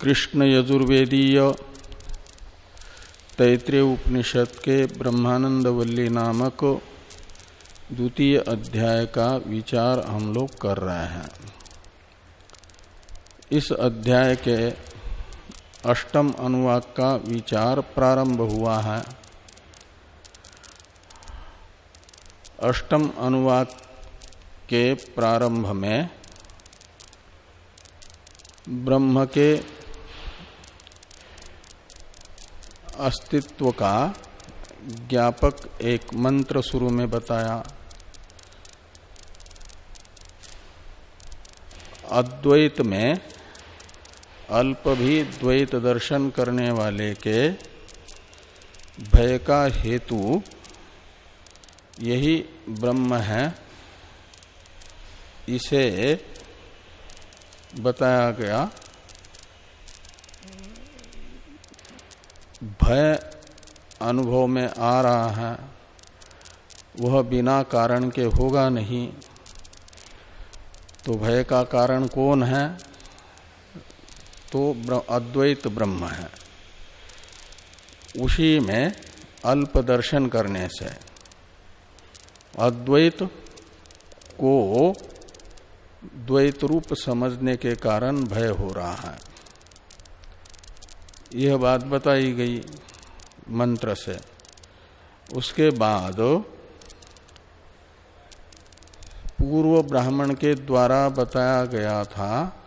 कृष्ण यजुर्वेदीय तैतृय उपनिषद के ब्रह्मानंद वल्ली नामक द्वितीय अध्याय का विचार हम लोग कर रहे हैं। इस अध्याय के अष्टम अनुवाक का विचार प्रारंभ हुआ है। अष्टम अनुवाक के प्रारंभ में ब्रह्म के अस्तित्व का ज्ञापक एक मंत्र शुरू में बताया। अद्वैत में अल्प भी द्वैत दर्शन करने वाले के भय का हेतु यही ब्रह्म है। इसे बताया गया भय अनुभव में आ रहा है। वह बिना कारण के होगा नहीं। तो भय का कारण कौन है? तो अद्वैत ब्रह्म है। उसी में अल्प दर्शन करने से अद्वैत को द्वैत रूप समझने के कारण भय हो रहा है। यह बात बताई गई मंत्र से। उसके बाद पूर्व ब्राह्मण के द्वारा बताया गया था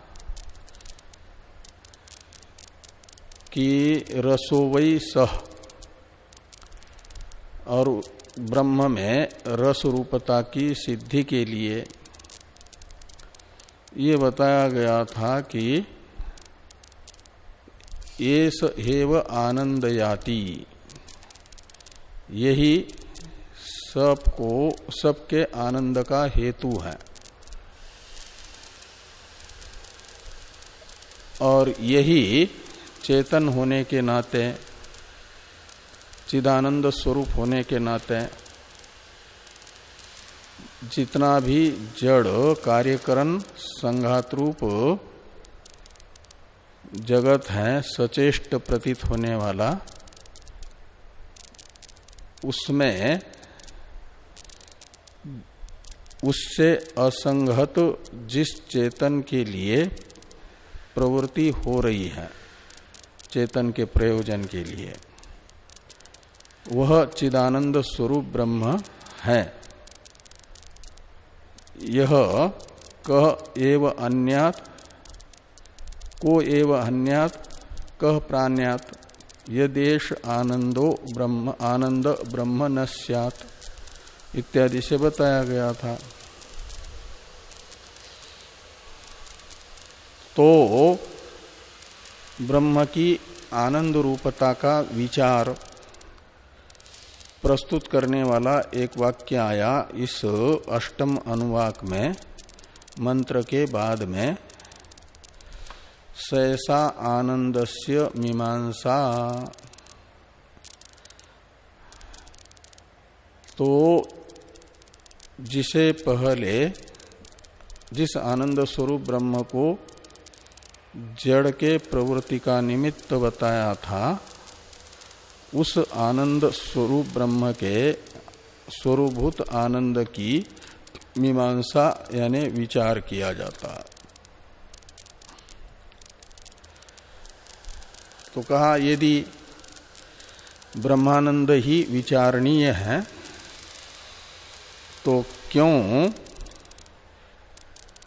कि रसोवई सह और ब्रह्म में रस रूपता की सिद्धि के लिए ये बताया गया था कि ये हेव आनंद याति यही सबको, सबके आनंद का हेतु है। और यही चेतन होने के नाते, चिदानंद स्वरूप होने के नाते, जितना भी जड़ कार्यकरण संघात रूप जगत है, सचेष्ट प्रतीत होने वाला, उसमें उससे असंगत जिस चेतन के लिए प्रवृत्ति हो रही है, चेतन के प्रयोजन के लिए, वह चिदानंद स्वरूप ब्रह्म है। यह कह एव अन्यात को एव अन्यात कह प्राण्यात? यदेश आनंदो ब्रह्म, आनंद ब्रह्म न इत्यादि से बताया गया था। तो ब्रह्म की आनंद रूपता का विचार प्रस्तुत करने वाला एक वाक्य आया इस अष्टम अनुवाक में, मंत्र के बाद में। सैसा आनंदस्य मीमांसा। तो जिसे पहले, जिस आनंद स्वरूप ब्रह्म को जड़ के प्रवृत्ति का निमित्त बताया था, उस आनंद स्वरूप ब्रह्म के स्वरूभूत आनंद की मीमांसा यानी विचार किया जाता। तो कहा, यदि ब्रह्मानंद ही विचारणीय है तो क्यों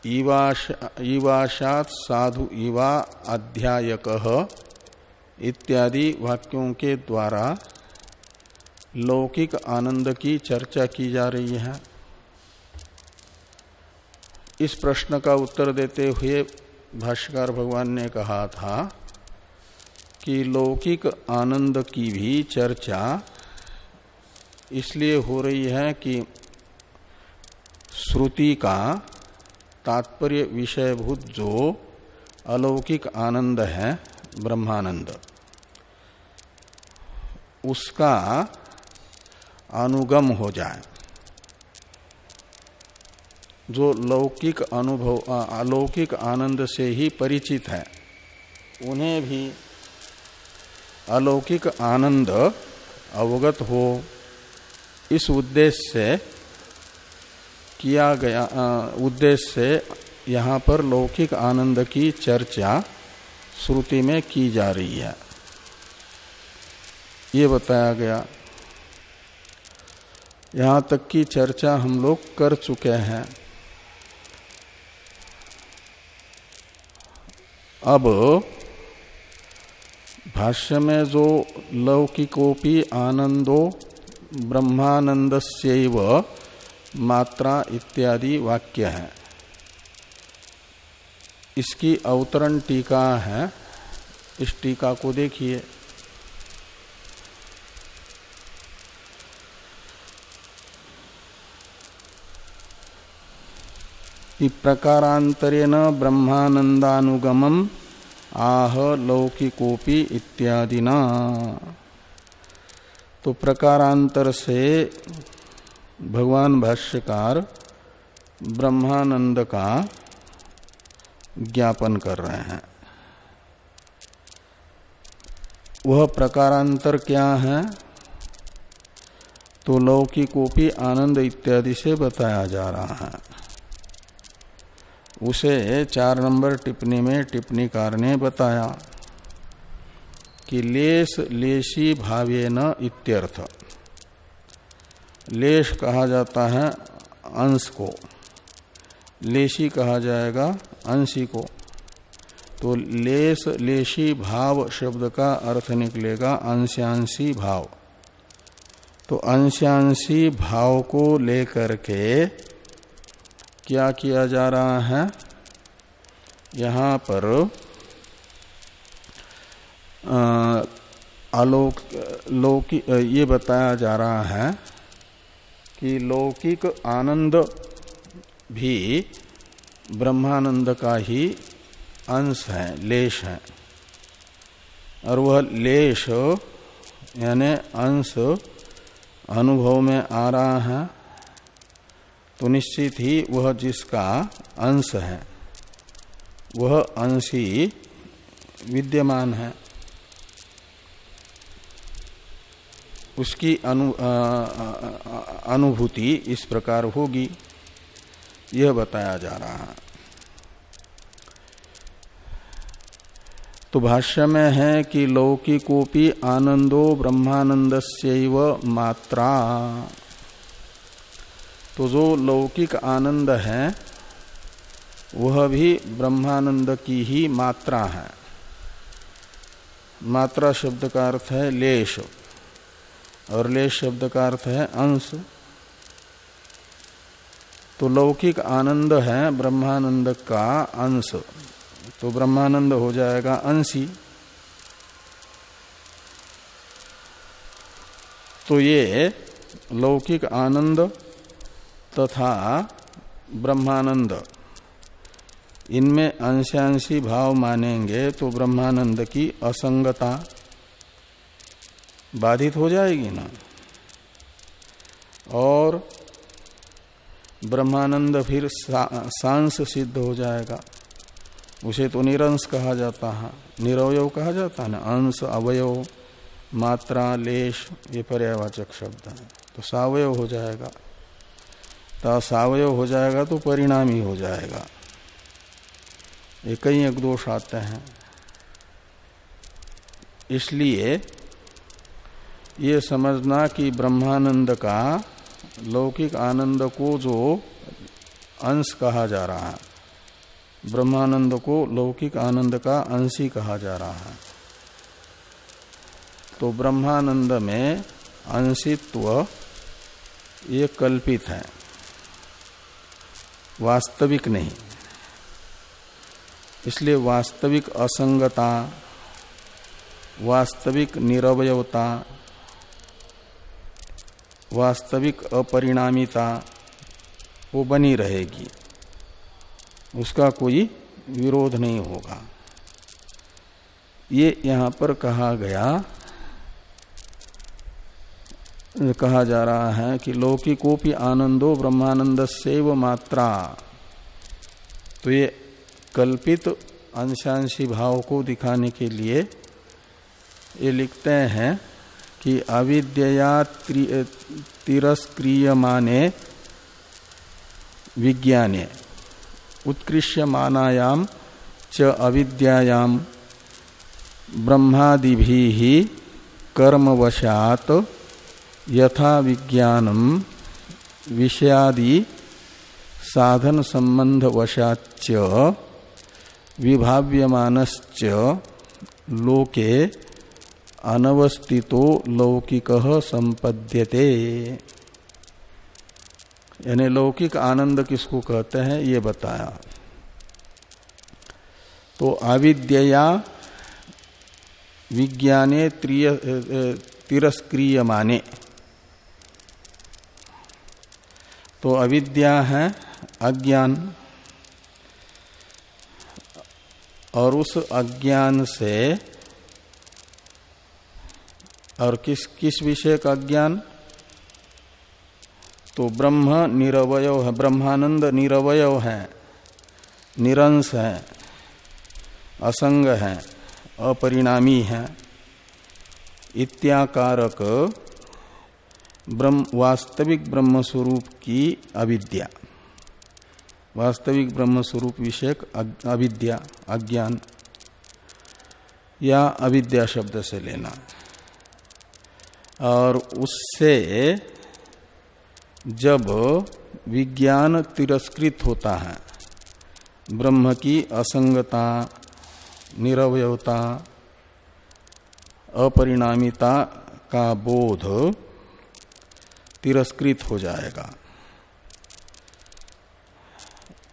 ईवाशात साधु ईवा अध्यायक इत्यादि वाक्यों के द्वारा लौकिक आनंद की चर्चा की जा रही है? इस प्रश्न का उत्तर देते हुए भाष्यकार भगवान ने कहा था कि लौकिक आनंद की भी चर्चा इसलिए हो रही है कि श्रुति का तात्पर्य विषयभूत जो अलौकिक आनंद है, ब्रह्मानंद, उसका अनुगम हो जाए। जो लौकिक अनुभव अलौकिक आनंद से ही परिचित है, उन्हें भी अलौकिक आनंद अवगत हो। इस उद्देश्य से किया गया उद्देश्य से यहाँ पर लौकिक आनंद की चर्चा श्रुति में की जा रही है। ये बताया गया, यहाँ तक की चर्चा हम लोग कर चुके हैं। अब भाष्य में जो लौकिकोपी आनंदो ब्रह्मानंद मात्रा इत्यादि वाक्य। है इसकी अवतरण टीका है। इस टीका को देखिए। प्रकारांतरेण ब्रह्मानंदानुगमम आह लौकिकोपी इत्यादिना। तो प्रकारांतर से भगवान भाष्यकार ब्रह्मानंद का ज्ञापन कर रहे हैं। वह प्रकारांतर क्या है? तो लौकिकोपी आनंद इत्यादि से बताया जा रहा है। उसे चार नंबर टिप्पणी में टिप्पणीकार ने बताया कि लेस लेशी भावे न इत्यर्थ। लेश कहा जाता है अंश को। लेशी कहा जाएगा अंशी को। तो लेस लेशी भाव शब्द का अर्थ निकलेगा अंशांशी भाव। तो अंशांशी भाव को लेकर के क्या किया जा रहा है? यहाँ पर आलोक लौकिक ये बताया जा रहा है कि लौकिक आनंद भी ब्रह्मानंद का ही अंश है, लेश है। और वह लेश, यानी अंश, अनुभव में आ रहा है। तो निश्चित ही वह जिसका अंश है वह अंश ही विद्यमान है। उसकी अनु, अनुभूति इस प्रकार होगी। यह बताया जा रहा है। तो भाष्य में है कि लौकिकोपी आनंदो ब्रह्मानंद मात्रा। तो जो लौकिक आनंद है, वह भी ब्रह्मानंद की ही मात्रा है। मात्रा शब्द का अर्थ है लेश, और लेश शब्द का अर्थ है अंश। तो लौकिक आनंद है ब्रह्मानंद का अंश। तो ब्रह्मानंद हो जाएगा अंशी। तो ये लौकिक आनंद तथा ब्रह्मानंद। इनमें अंशांशी भाव मानेंगे तो ब्रह्मानंद की असंगता बाधित हो जाएगी ना। और ब्रह्मानंद फिर सांस सिद्ध हो जाएगा। उसे तो निरंश कहा जाता है निरवय कहा जाता है ना, अंश, अवयव, मात्रा, लेश, ये पर्यावाचक शब्द है। तो सावय हो जाएगा। तो सावय हो जाएगा तो परिणाम ही हो जाएगा। ये कई एक दोष आते हैं। इसलिए ये समझना कि ब्रह्मानंद का लौकिक आनंद को जो अंश कहा जा रहा है, ब्रह्मानंद को लौकिक आनंद का अंश ही कहा जा रहा है। तो ब्रह्मानंद में अंशित्व ये कल्पित है। वास्तविक नहीं। इसलिए वास्तविक असंगता, वास्तविक निरवयता, वास्तविक अपरिणामिता, वो बनी रहेगी। उसका कोई विरोध नहीं होगा। ये यहाँ पर कहा गया कहा जा रहा है कि लौकिकोपि आनंदो ब्रह्मानंद मात्रा। तो ये कल्पित अंशांशी भाव को दिखाने के लिए ये लिखते हैं कि अविद्या तिरस्क्रिय माने विज्ञाने उत्कृष्य मानायाम च अविद्यायाम ब्रह्मादि कर्मवशात यथा विज्ञानम विषयादि साधन संबंध वशाच विभाव्यमानश्च लोके अनवस्थितो लौकिक संपद्यते यानी लौकिक आनंद किसको कहते हैं? ये बताया। तो अविद्या विज्ञाने तिरस्क्रिय माने तो अविद्या है, अज्ञान। और उस अज्ञान से, और किस किस विषय का अज्ञान तो ब्रह्म निरवय है, ब्रह्मानंद निरवय है निरंश है, असंग है, अपरिणामी है, इत्याकारक ब्रह्म, वास्तविक ब्रह्म स्वरूप की अविद्या। वास्तविक ब्रह्म स्वरूप विषयक अविद्या, अज्ञान, या अविद्या शब्द से लेना। और उससे जब विज्ञान तिरस्कृत होता है, ब्रह्म की असंगता, निरवयता, अपरिणामिता का बोध तिरस्कृत हो जाएगा।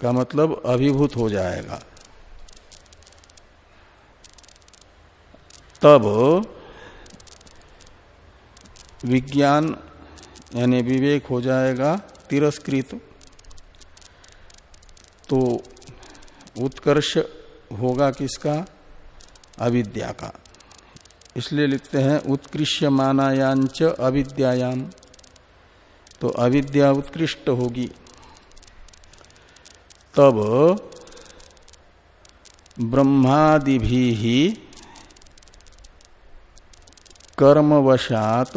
का मतलब अभिभूत हो जाएगा। तब विज्ञान यानी विवेक हो जाएगा तिरस्कृत। तो उत्कर्ष होगा किसका? अविद्या का। इसलिए लिखते हैं उत्कृष्य मानायांच अविद्यायाम। तो अविद्या उत्कृष्ट होगी। तब ब्रह्मादि भी ही कर्मवशात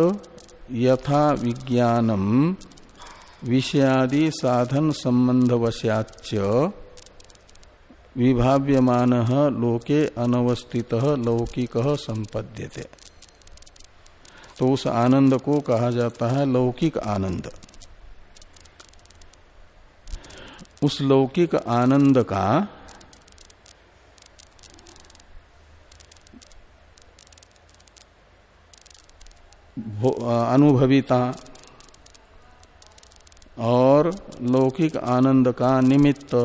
यथा विज्ञानम विषयादि साधन संबंध वशाच विभाव्यमान लोके अनवस्थित लौकिक संपद्यते तो उस आनंद को कहा जाता है लौकिक आनंद। उस लौकिक आनंद का अनुभविता और लौकिक आनंद का निमित्त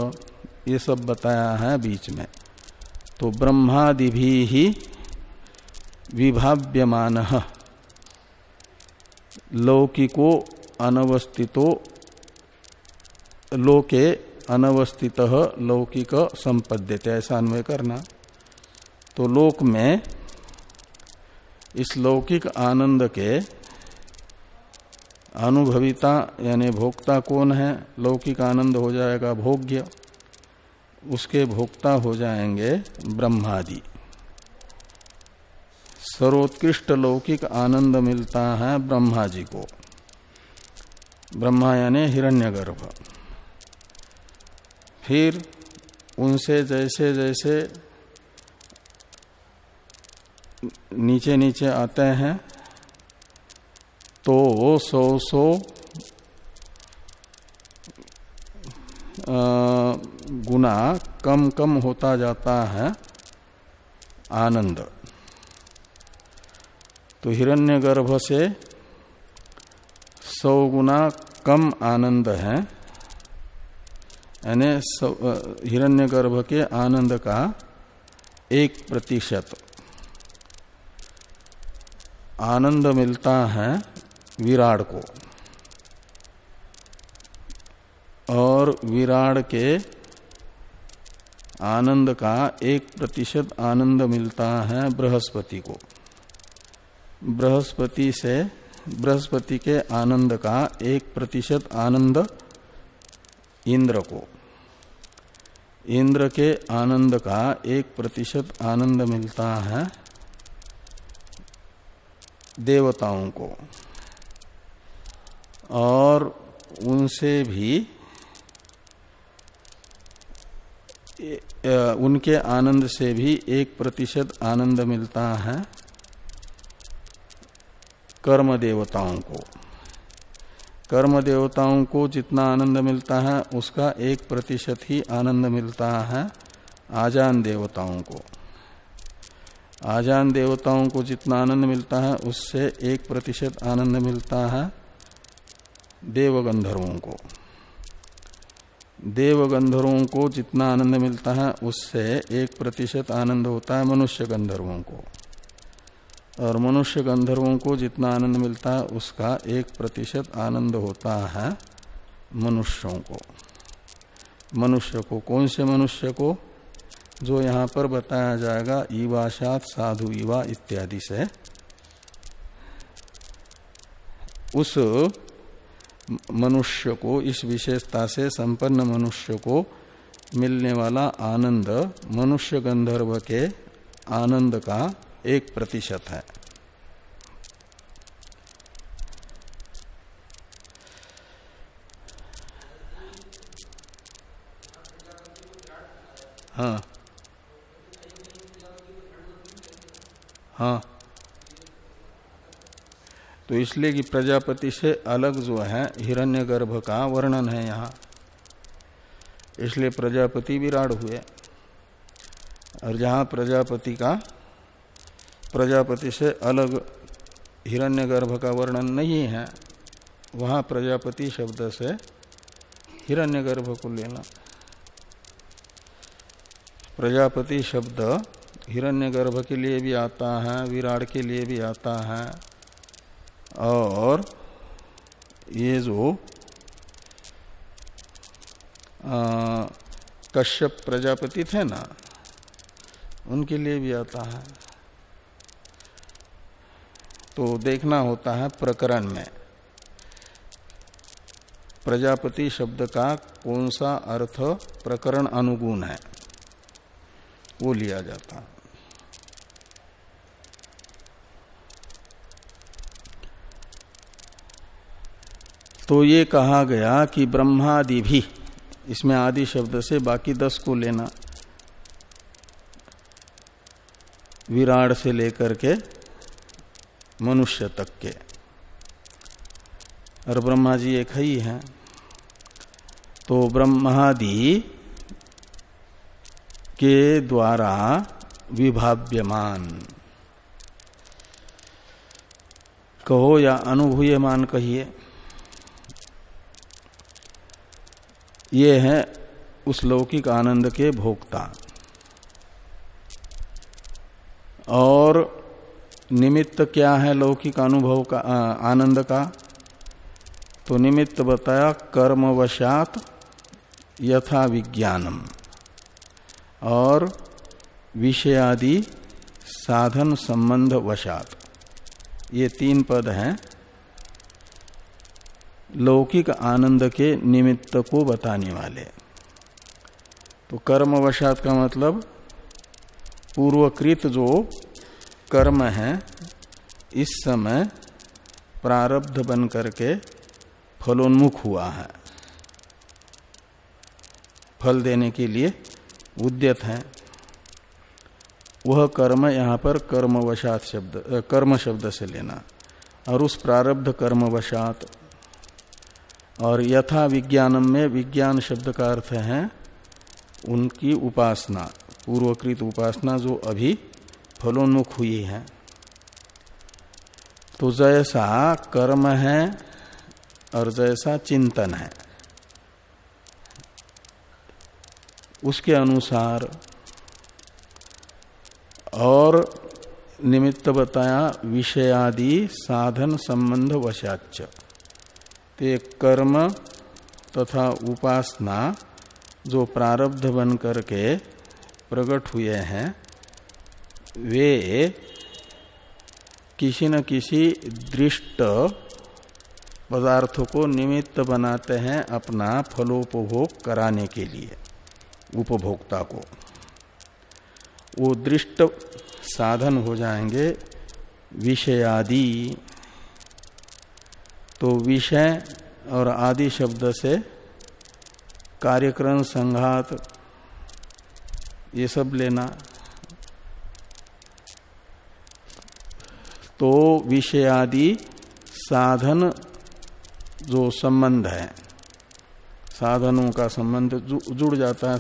ये सब बताया है बीच में। तो ब्रह्मादि भी ही विभाव्यमान लौकिको अनवस्थितो, लोके अनवस्थित लौकिक संपद्यते, ऐसा अन्वय करना। तो लोक में इस लौकिक आनंद के अनुभविता यानी भोक्ता कौन है? लौकिक आनंद हो जाएगा भोग्य। उसके भोक्ता हो जाएँगे ब्रह्मादि। सर्वोत्कृष्ट लौकिक आनंद मिलता है ब्रह्मा जी को। ब्रह्मा यानी हिरण्यगर्भ। फिर उनसे जैसे जैसे नीचे नीचे आते हैं तो सौ सौ गुना कम कम होता जाता है आनंद। तो हिरण्यगर्भ से सौ गुना कम आनंद है। यानी हिरण्यगर्भ के आनंद का एक प्रतिशत। आनंद मिलता है विराट को। और विराट के आनंद का एक प्रतिशत आनंद मिलता है बृहस्पति को। बृहस्पति से बृहस्पति के आनंद का एक प्रतिशत आनंद इंद्र को। इंद्र के आनंद का एक प्रतिशत आनंद मिलता है देवताओं को। और उनसे भी उनके आनंद से भी एक प्रतिशत आनंद मिलता है। कर्म देवताओं को। कर्म देवताओं को जितना आनंद मिलता है, उसका एक प्रतिशत ही आनंद मिलता है आजान देवताओं को। आजान देवताओं को जितना आनंद मिलता है, उससे एक प्रतिशत आनंद मिलता है देवगंधर्वों को। देवगंधर्वों को जितना आनंद मिलता है, उससे एक प्रतिशत आनंद होता है मनुष्य गंधर्वों को। और मनुष्य गंधर्वों को जितना आनंद मिलता है, उसका एक प्रतिशत आनंद होता है मनुष्यों को। मनुष्य को, कौन से मनुष्य को? जो यहाँ पर बताया जाएगा ईवाशात साधु ईवा इत्यादि से। उस मनुष्य को, इस विशेषता से संपन्न मनुष्य को मिलने वाला आनंद मनुष्य गंधर्व के आनंद का एक प्रतिशत है। हाँ। हाँ। तो इसलिए कि प्रजापति से अलग जो है, हिरण्यगर्भ का वर्णन है यहाँ। इसलिए प्रजापति विराट हुए। और जहाँ प्रजापति का प्रजापति से अलग हिरण्यगर्भ का वर्णन नहीं है। वहाँ प्रजापति शब्द से हिरण्यगर्भ को लेना। प्रजापति शब्द हिरण्यगर्भ के लिए भी आता है विराट के लिए भी आता है। और ये जो आ, कश्यप प्रजापति थे ना उनके लिए भी आता है। तो देखना होता है प्रकरण में। प्रजापति शब्द का कौन सा अर्थ प्रकरण अनुगुण है? वो लिया जाता। तो ये कहा गया कि ब्रह्मादि भी, इसमें आदि शब्द से बाकी दस को लेना, विराट से लेकर के मनुष्य तक के और ब्रह्मा जी एक ही है। तो ब्रह्मादि के द्वारा विभाव्यमान। कहो या अनुभूयमान कहिए, ये है उस लौकिक आनंद के भोक्ता। और निमित्त क्या है लौकिक अनुभव का आनंद का? तो निमित्त बताया, कर्मवशात यथा विज्ञानम। और विषयादि साधन संबंध वशात। ये तीन पद हैं। लौकिक आनंद के निमित्त को बताने वाले। तो कर्मवशात का मतलब पूर्वकृत जो कर्म है, इस समय प्रारब्ध बन करके फलोन्मुख हुआ है। फल देने के लिए उद्यत है। वह कर्म यहाँ पर कर्मवशात शब्द कर्म शब्द से लेना। और उस प्रारब्ध कर्मवशात और यथा विज्ञानम में विज्ञान शब्द का अर्थ है उनकी उपासना, पूर्वकृत उपासना जो अभी फलोन्मुख हुई है। तो जैसा कर्म है और जैसा चिंतन है, उसके अनुसार और निमित्त बताया विषयादि साधन संबंध वशाच ते कर्म तथा उपासना जो प्रारब्ध बन करके प्रकट हुए हैं वे किसी न किसी दृष्ट पदार्थों को निमित्त बनाते हैं अपना फलोपभोग कराने के लिए, उपभोक्ता को। वो दृष्ट साधन हो जाएँगे विषयादि। तो विषय और आदि शब्द से कार्यक्रम, संघात, ये सब लेना। तो विषयादि साधन जो संबंध है, साधनों का संबंध जुड़ जाता है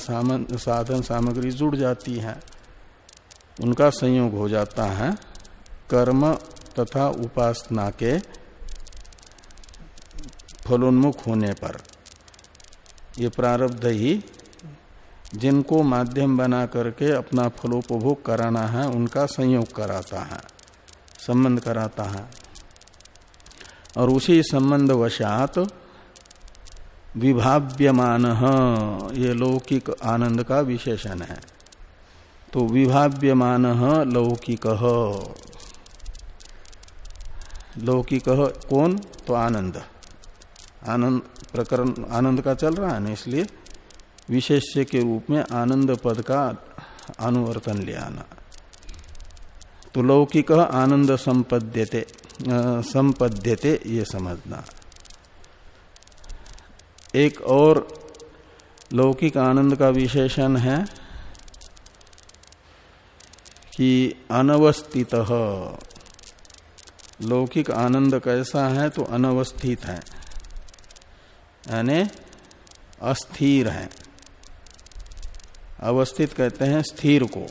साधन सामग्री जुड़ जाती है, उनका संयोग हो जाता है कर्म तथा उपासना के फलोन्मुख होने पर। ये प्रारब्ध ही जिनको माध्यम बना करके अपना फलोपभोग कराना है, उनका संयोग कराता है। संबंध कराता है। और उसी संबंध वशात विभाव्यमान ये लौकिक आनंद का विशेषण है। तो विभाव्यमान लौकिक लौकिक कौन? तो आनंद। आनंद प्रकरण, आनंद का चल रहा है ना, इसलिए विशेष्य के रूप में आनंद पद का अनुवर्तन ले आना। तो लौकिक आनंद संपद्यते संपद्यते ये समझना। एक और लौकिक आनंद का विशेषण है कि अनवस्थित, लौकिक आनंद कैसा है तो अनवस्थित है, यानी अस्थिर है। अवस्थित कहते हैं स्थिर को।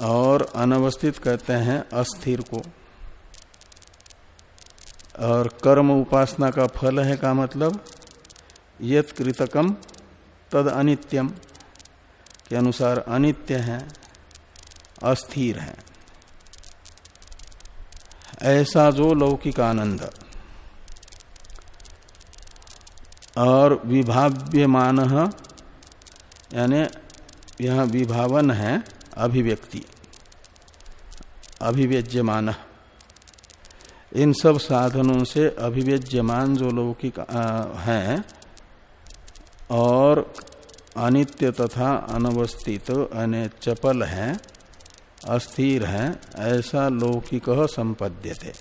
और अनवस्थित कहते हैं अस्थिर को। और कर्म उपासना का फल है का मतलब? यत कृतकम तद अनित्यम, के अनुसार अनित्य है, अस्थिर है। ऐसा जो लौकिक आनंद। और विभाव्यमान, यानी यह विभावन है अभिव्यक्ति, अभिव्यज्यमान। इन सब साधनों से अभिव्यज्यमान जो लौकिक हैं, और अनित्य तथा अनवस्थित, यानी चपल है, अस्थिर है, ऐसा लौकिक संपद्य थे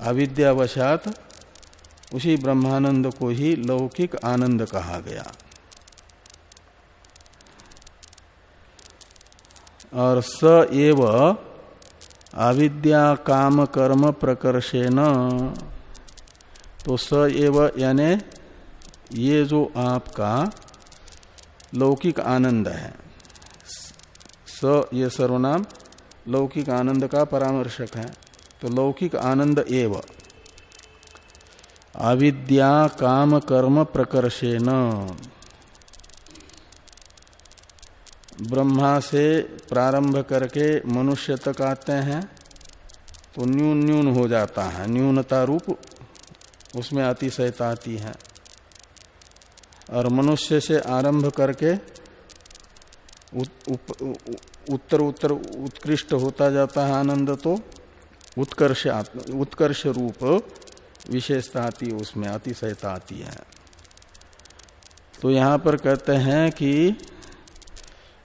अविद्यावशात, उसी ब्रह्मानंद को ही लौकिक आनंद कहा गया। और स एव अविद्या काम कर्म प्रकर्षेण तो स एव यानी ये जो आपका लौकिक आनंद है। स ये सर्वनाम लौकिक आनंद का परामर्शक है। तो लौकिक आनंद एव। एवं अविद्या काम कर्म प्रकर्षेण ब्रह्मा से प्रारंभ करके मनुष्य तक आते हैं तो न्यून न्यून हो जाता है। न्यूनता रूप उसमें अतिशयता आती है। और मनुष्य से आरंभ करके उत्तर उत्तर, उत्कृष्ट होता जाता है आनंद तो उत्कर्ष उत्कर्ष रूप विशेषता आती है, उसमें अतिशयता आती है। तो यहाँ पर कहते हैं कि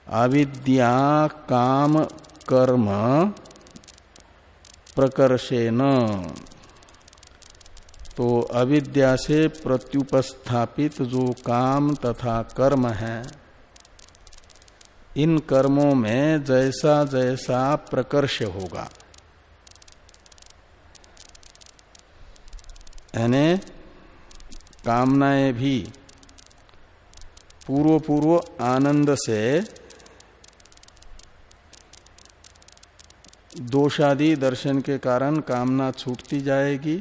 अविद्या काम कर्म प्रकर्षेण तो अविद्या से प्रत्युपस्थापित जो काम तथा कर्म है, इन कर्मों में जैसा जैसा प्रकर्ष होगा। यानी कामनाएँ भी पूर्व पूर्व आनंद से दोषादि दर्शन के कारण कामना छूटती जाएगी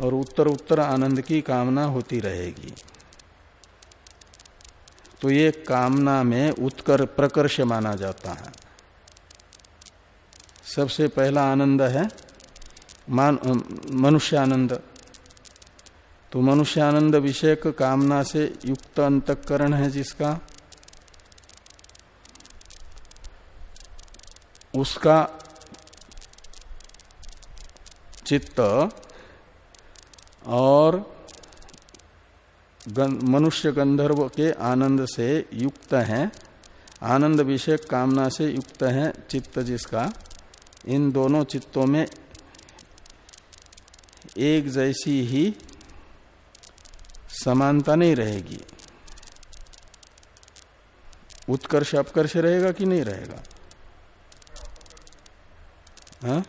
और उत्तर उत्तर आनंद की कामना होती रहेगी। तो ये कामना में उत्कर प्रकर्ष माना जाता है। सबसे पहला आनंद है मान मनुष्य आनंद तो मनुष्यानंद विषयक कामना से युक्त अंतकरण है जिसका, उसका चित्त और मनुष्य गंधर्व के आनंद से युक्त है। आनंद विषय कामना से युक्त है चित्त जिसका। इन दोनों चित्तों में एक जैसी ही समानता नहीं रहेगी। उत्कर्ष अपकर्ष रहेगा कि नहीं रहेगा? हा?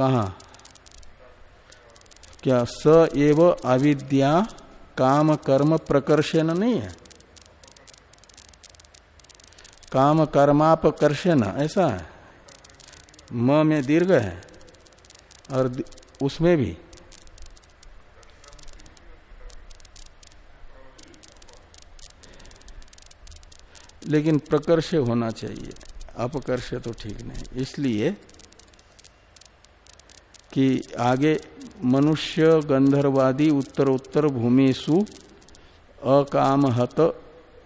कहा? क्या स एव अविद्या काम कर्म प्रकर्षण नहीं है? काम कर्मापकर्षण ऐसा है? म में दीर्घ है और उसमें भी। लेकिन प्रकर्ष होना चाहिए। अपकर्ष तो ठीक नहीं, इसलिए कि आगे मनुष्य गंधर्वादी उत्तरोत्तर भूमिशु अकामहत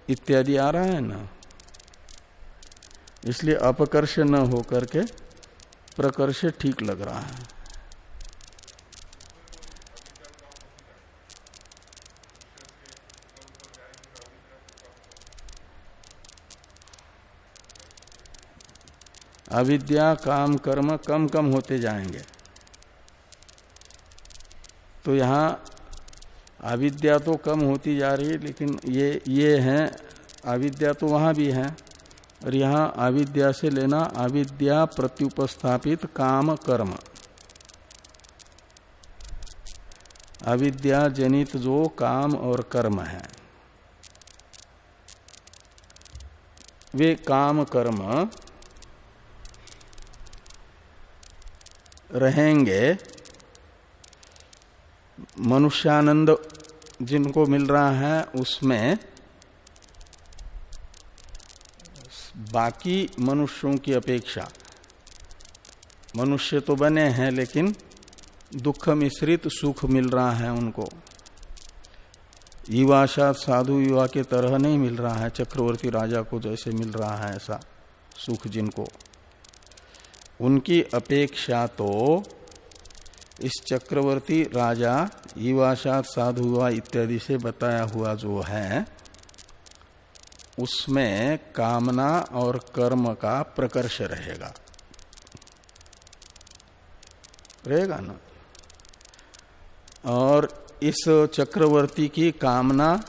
इत्यादि आ रहा है ना? इसलिए अपकर्ष न हो करके प्रकर्ष ठीक लग रहा है। अविद्या, काम, कर्म कम कम होते जाएँगे। तो यहाँ अविद्या तो कम होती जा रही है, लेकिन ये ये है, अविद्या तो वहाँ भी है। और यहाँ अविद्या से लेना अविद्या प्रत्युपस्थापित काम कर्म। अविद्या जनित जो काम और कर्म है। वे काम कर्म रहेंगे मनुष्यानंद जिनको मिल रहा है, उसमें बाकी मनुष्यों की अपेक्षा। मनुष्य तो बने हैं, लेकिन दुख मिश्रित सुख मिल रहा है उनको। युवाशा साधु युवा के तरह नहीं मिल रहा है, चक्रवर्ती राजा को जैसे मिल रहा है ऐसा सुख जिनको। उनकी अपेक्षा तो इस चक्रवर्ती राजा युवाशात साधु हुआ इत्यादि से बताया हुआ जो है, उसमें कामना और कर्म का प्रकर्ष रहेगा। रहेगा ना? और इस चक्रवर्ती की कामना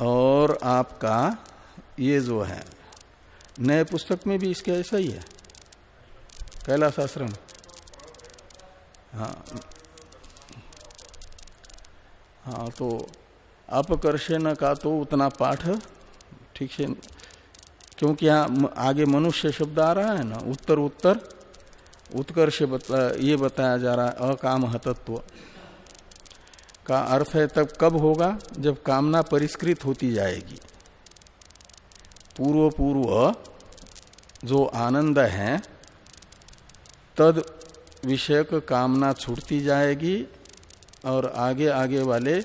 और आपका ये जो है, नए पुस्तक में भी इसके ऐसा ही है? कैलाश आश्रम। हाँ हाँ तो अपकर्षण का तो उतना पाठ ठीक से क्योंकि यहाँ आगे मनुष्य शब्द आ रहा है ना उत्तर उत्तर उत्कर्ष बता, ये बताया जा रहा है अकाम हतत्व। का अर्थ है तब कब होगा? जब कामना परिष्कृत होती जाएगी। पूर्व पूर्व जो आनंद है तद विषयक कामना छूटती जाएगी और आगे आगे वाले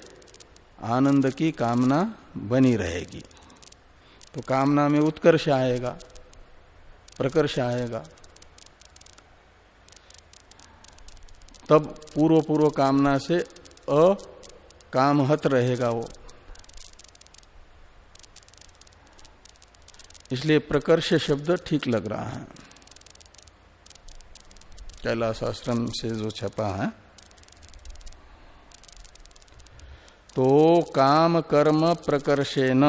आनंद की कामना बनी रहेगी। तो कामना में उत्कर्ष आएगा, प्रकर्ष आएगा। तब पूर्व पूर्व कामना से अकामहत रहेगा वो। इसलिए प्रकर्ष शब्द ठीक लग रहा है। कैलाश आश्रम से जो छपा है तो काम कर्म प्रकर्षेण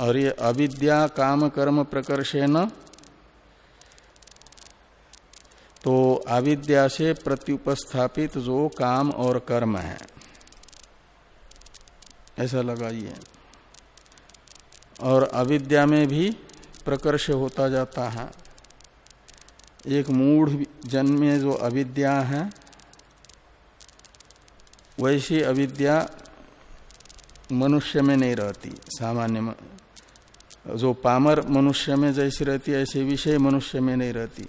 और ये अविद्या काम कर्म प्रकर्षेण तो अविद्या से प्रत्युपस्थापित जो काम और कर्म है। ऐसा लगाइए। और अविद्या में भी प्रकर्ष होता जाता है। एक मूढ़ जन्म में जो अविद्या है वैसी अविद्या मनुष्य में नहीं रहती, सामान्य जो पामर मनुष्य में जैसी रहती है ऐसे विषय मनुष्य में नहीं रहती।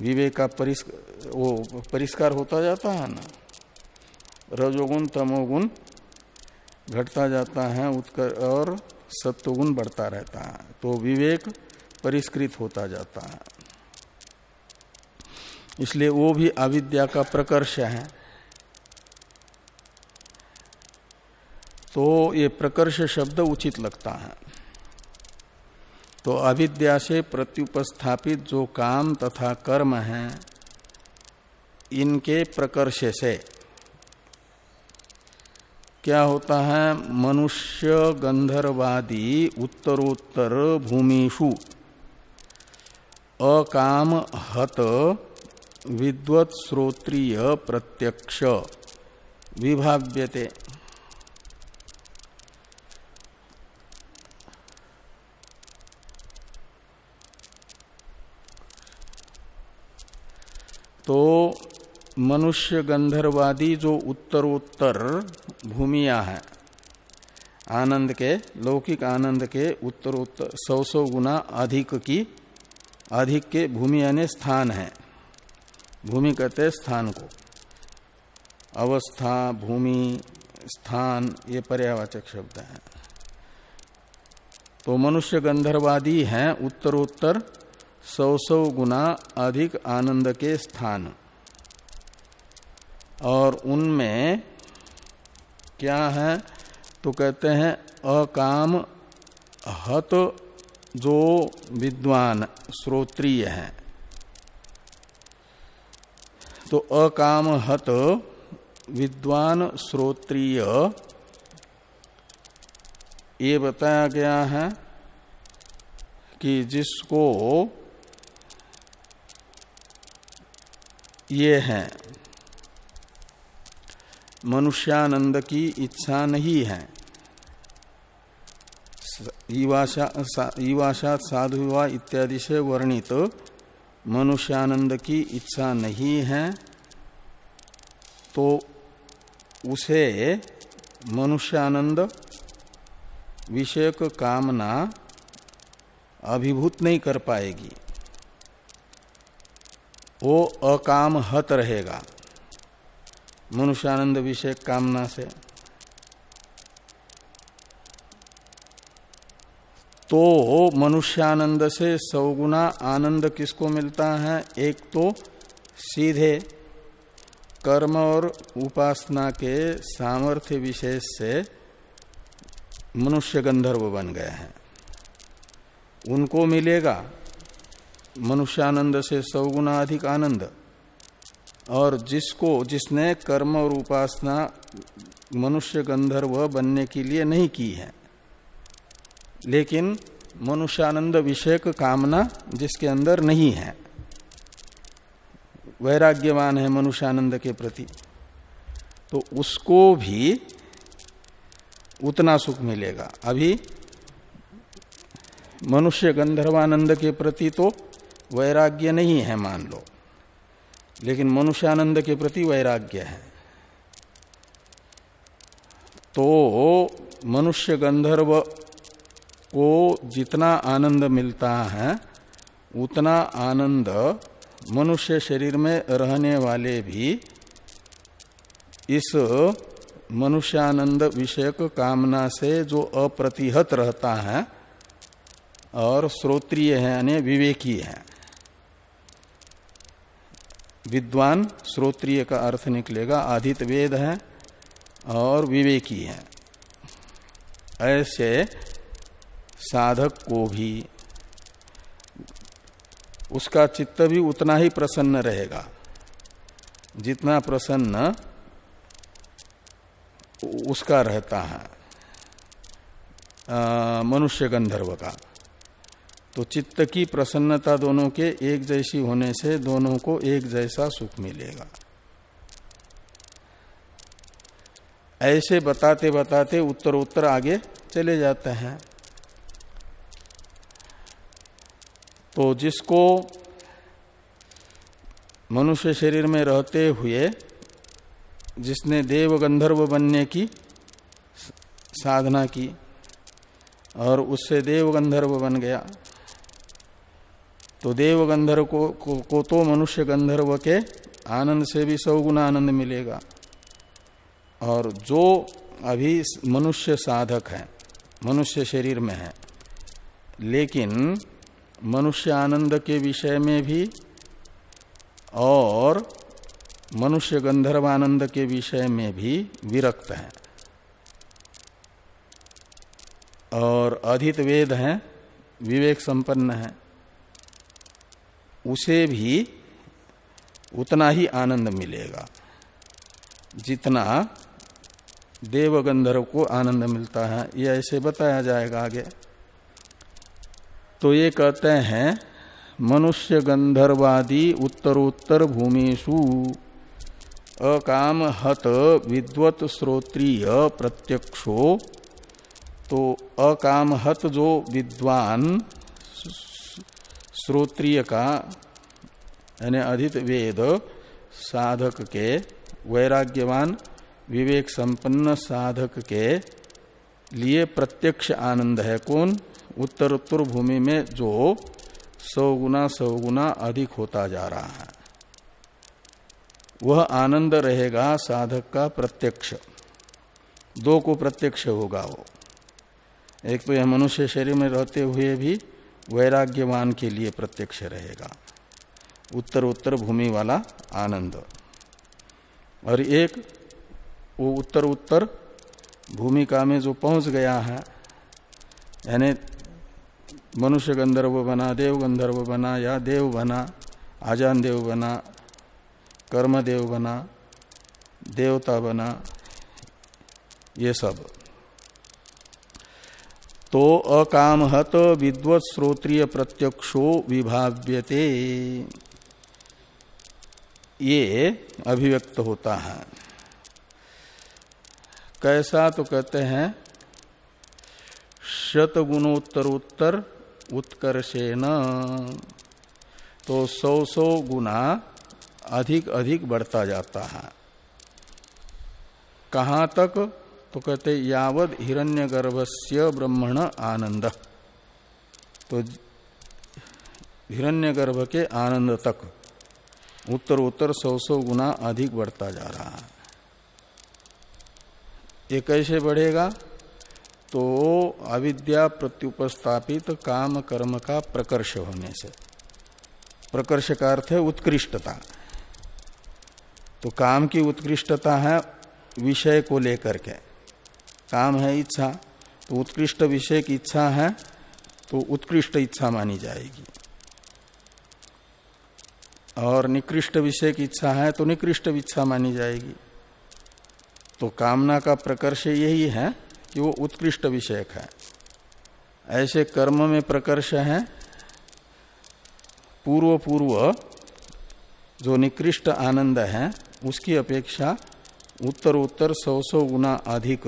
विवेक का परिस्, वो परिष्कार होता जाता है ना? रजोगुण, तमोगुण घटता जाता है, उत्कर और सत्वगुण बढ़ता रहता है तो विवेक परिष्कृत होता जाता है। इसलिए वो भी अविद्या का प्रकर्ष है। तो ये प्रकर्ष शब्द उचित लगता है। तो अविद्या से प्रत्युपस्थापित जो काम तथा कर्म है, इनके प्रकर्ष से क्या होता है? मनुष्य गंधर्वादी उत्तरोत्तर भूमिषु। अकाम हत विद्वत श्रोत्रिय प्रत्यक्ष। विभाव्यते। तो मनुष्य गंधर्वादी जो उत्तरोत्तर भूमिया है, आनंद के, लौकिक आनंद के उत्तरोत्तर, सौ सौ गुना अधिक की, अधिक के भूमि यानी स्थान है। भूमि कहते स्थान को। अवस्था, भूमि, स्थान, ये पर्यावाचक शब्द है। तो मनुष्य गंधर्वादी हैं, उत्तरोत्तर सौ सौ गुना अधिक आनंद के स्थान। और उनमें क्या है? तो कहते हैं, अकाम हत जो विद्वान श्रोत्रिय है। तो अकाम हत विद्वान श्रोत्रिय, ये बताया गया है कि जिसको ये है। मनुष्यानंद की इच्छा नहीं है। ईवाशात साधु विवाह इत्यादि से वर्णित तो मनुष्यानंद की इच्छा नहीं है तो उसे मनुष्यानंद विषयक कामना अभिभूत नहीं कर पाएगी। वो अकाम हत रहेगा। मनुष्यानंद विषय कामना से। तो मनुष्यानंद से सौगुना आनंद किसको मिलता है? एक तो सीधे कर्म और उपासना के सामर्थ्य विशेष से मनुष्य गंधर्व बन गए हैं। उनको मिलेगा। मनुष्यानंद से सौगुना अधिक आनंद। और जिसको, जिसने कर्म और उपासना मनुष्य गंधर्व बनने के लिए नहीं की है। लेकिन मनुष्यानंद विषयक कामना जिसके अंदर नहीं है। वैराग्यवान है मनुष्यानंद के प्रति। तो उसको भी उतना सुख मिलेगा। अभी मनुष्य गंधर्वानंद के प्रति तो वैराग्य नहीं है, मान लो। लेकिन मनुष्यानंद के प्रति वैराग्य है। तो मनुष्य गंधर्व को जितना आनंद मिलता है, उतना आनंद मनुष्य शरीर में रहने वाले भी इस मनुष्यानंद विषयक कामना से जो अप्रतिहत रहता है और श्रोत्रिय है, यानी विवेकी है। विद्वान श्रोत्रिय का अर्थ निकलेगा आधित वेद है और विवेकी है। ऐसे साधक को भी उसका चित्त भी उतना ही प्रसन्न रहेगा, जितना प्रसन्न उसका रहता है मनुष्य गंधर्व का। तो चित्त की प्रसन्नता दोनों के एक जैसी होने से दोनों को एक जैसा सुख मिलेगा। ऐसे बताते बताते उत्तर उत्तर आगे चले जाते हैं। तो जिसको मनुष्य शरीर में रहते हुए जिसने देव गंधर्व बनने की साधना की और उससे देव गंधर्व बन गया तो देव गंधर्व को, को, को तो मनुष्य गंधर्व के आनंद से भी सौ सौगुना आनंद मिलेगा। और जो अभी मनुष्य साधक है मनुष्य शरीर में है लेकिन मनुष्य आनंद के विषय में भी और मनुष्य गंधर्व आनंद के विषय में भी विरक्त है। और अधित वेद है विवेक संपन्न है। उसे भी उतना ही आनंद मिलेगा। जितना देव गंधर्व को आनंद मिलता है, ये ऐसे बताया जाएगा आगे। तो ये कहते हैं, मनुष्य गंधर्वादि उत्तरोत्तर भूमिषु अकाम हत विद्वत श्रोत्रीय प्रत्यक्षो। तो अकाम हत जो विद्वान श्रोत्रिय का, यानी अधित वेद साधक के, वैराग्यवान, विवेक संपन्न साधक के लिए प्रत्यक्ष आनंद है। कौन? उत्तर उत्तर भूमि में जो सौ गुना सौ गुना अधिक होता जा रहा है। वह आनंद रहेगा साधक का प्रत्यक्ष। दो को प्रत्यक्ष होगा वो। एक तो यह मनुष्य शरीर में रहते हुए भी वैराग्यवान के लिए प्रत्यक्ष रहेगा। उत्तर उत्तर भूमि वाला आनंद। और एक, वो उत्तर उत्तर भूमिका में जो पहुँच गया है, यानी मनुष्य गंधर्व बना, देव गंधर्व बना, या देव बना, आजान देव बना कर्म देव बना, देवता बना, ये सब। तो अकामहत विद्वत श्रोत्रिय प्रत्यक्षो विभाव्यते। ये अभिव्यक्त होता है। कैसा तो कहते हैं, शतगुणोत्तरोत्तर उत्कर्षेण। तो सौ सौ गुना अधिक अधिक बढ़ता जाता है। कहाँ तक? तो कहते यावद हिरण्यगर्भस्य ब्रह्मण आनंद। तो हिरण्यगर्भ के आनंद तक उत्तर उत्तर सौ सौ गुना अधिक बढ़ता जा रहा है। ये कैसे बढ़ेगा? तो अविद्या प्रत्युपस्थापित काम कर्म का प्रकर्ष होने से। प्रकर्ष का अर्थ है उत्कृष्टता। तो काम की उत्कृष्टता है विषय को लेकर के। काम है इच्छा तो उत्कृष्ट विषय की इच्छा है तो उत्कृष्ट इच्छा मानी जाएगी। और निकृष्ट विषय की इच्छा है तो निकृष्ट इच्छा मानी जाएगी। तो कामना का प्रकर्ष यही है कि वो उत्कृष्ट विषयक है। ऐसे कर्म में प्रकर्ष है पूर्व पूर्व जो निकृष्ट आनंद है, उसकी अपेक्षा उत्तर उत्तर सौ सौ गुना अधिक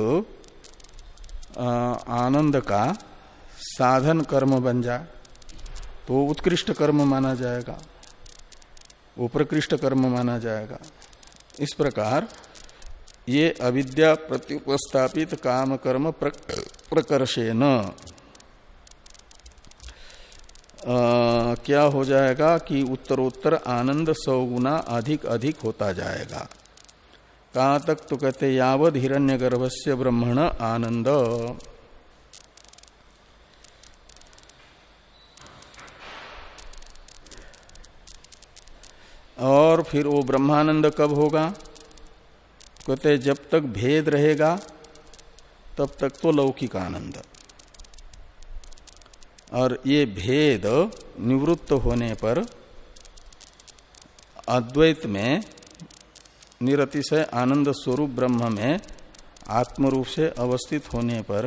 आनंद का साधन कर्म बन जाए तो उत्कृष्ट कर्म माना जाएगा वो प्रकृष्ट कर्म माना जाएगा। इस प्रकार ये अविद्या प्रत्युपस्थापित काम कर्म प्रकर्षे न क्या हो जाएगा कि उत्तरोत्तर आनंद सौ गुना अधिक अधिक होता जाएगा। कहा तक तो कहते यावद हिरण्य गर्भ से ब्रह्मण आनंद। और फिर वो ब्रह्मानंद कब होगा? कहते जब तक भेद रहेगा, तब तक तो लौकिक आनंद। और ये भेद निवृत्त होने पर अद्वैत में निरतिशय आनंद स्वरूप ब्रह्म में आत्मरूप से अवस्थित होने पर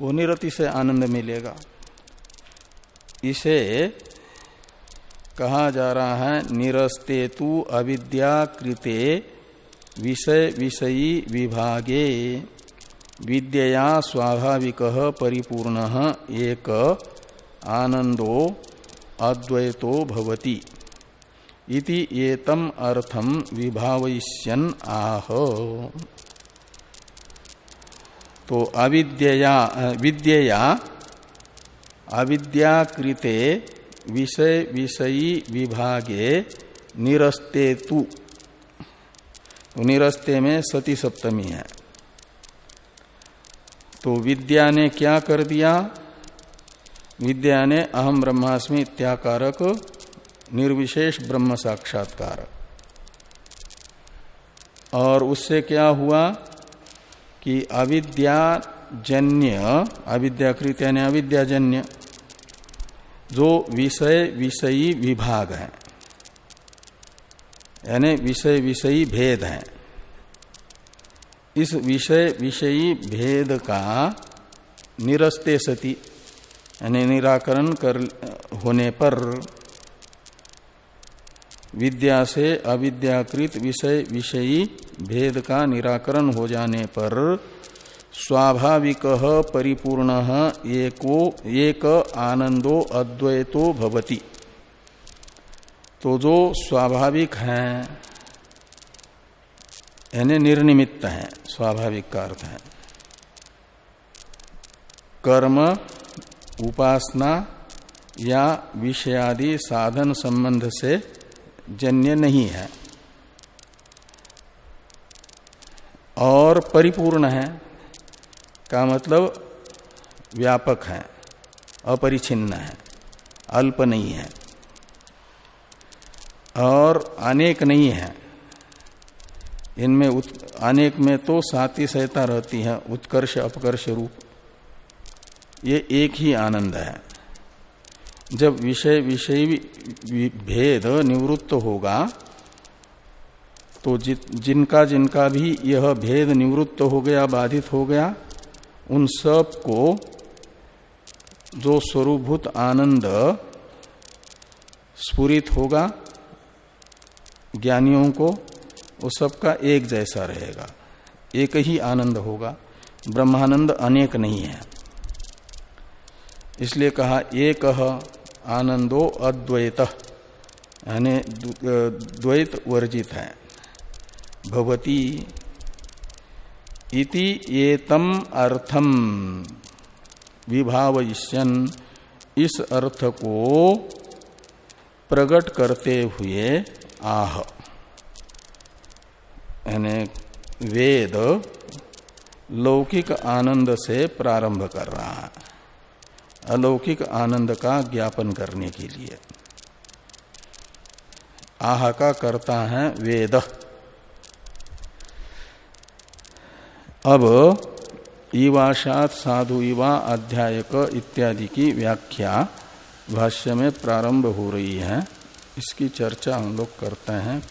वो निरतिशय आनंद मिलेगा। इसे कहा जा रहा है, निरस्ते तु अविद्याकृते विषय विषयी विभागे। विद्या स्वाभाविक परिपूर्ण एक आनंदो अद्वैतो भवति। इति एतम अर्थम विभावयिष्यन आह। तो अविद्या विद्या अविद्याकृते विषय, विषयी विभागे निरस्ते तु तो निरस्ते में सती सप्तमी है। तो विद्या ने क्या कर दिया? विद्या ने अहम ब्रह्मास्मि इत्याकारक निर्विशेष ब्रह्म साक्षात्कार। और उससे क्या हुआ कि अविद्या जन्य अविद्याकृत यानी अविद्याजन्य, जो विषय विषयी विभाग है, यानी विषय विषयी भेद है, इस विषय विषयी भेद का निरस्ते सती, यानी निराकरण कर होने पर विद्या से अविद्याकृत विषय विषयी भेद का निराकरण हो जाने पर स्वाभाविक परिपूर्ण एको, एक आनंदो अद्वैतो भवति। तो जो स्वाभाविक है, यानी निर्निमित्त है, स्वाभाविक का अर्थ है। कर्म, उपासना या विषयादि साधन संबंध से जन्य नहीं है। और परिपूर्ण है का मतलब व्यापक है अपरिचिन्न है, अल्प नहीं है। और अनेक नहीं है। इनमें अनेक में तो साती सहता रहती है, उत्कर्ष, अपकर्ष रूप। ये एक ही आनंद है। जब विषय विषय भेद निवृत्त होगा तो जि, जिनका जिनका भी यह भेद निवृत्त हो गया बाधित हो गया उन सबको जो स्वरूभूत आनंद स्फुरित होगा ज्ञानियों को वो सबका एक जैसा रहेगा एक ही आनंद होगा। ब्रह्मानंद अनेक नहीं है। इसलिए कहा एक आनंदो अद्वैत। यानी द्वैत वर्जित है। भवती इति एतम अर्थम। विभावयन इस अर्थ को प्रकट करते हुए आह। यानी वेद लौकिक आनंद से प्रारंभ कर रहा है। अलौकिक आनंद का ज्ञापन करने के लिए। आह का करता है वेद। अब ईवाशात साधु इवा अध्यायक इत्यादि की व्याख्या भाष्य में प्रारंभ हो रही है। इसकी चर्चा हम लोग करते हैं।